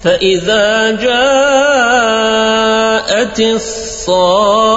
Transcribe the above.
فإذا جاءت الصاخة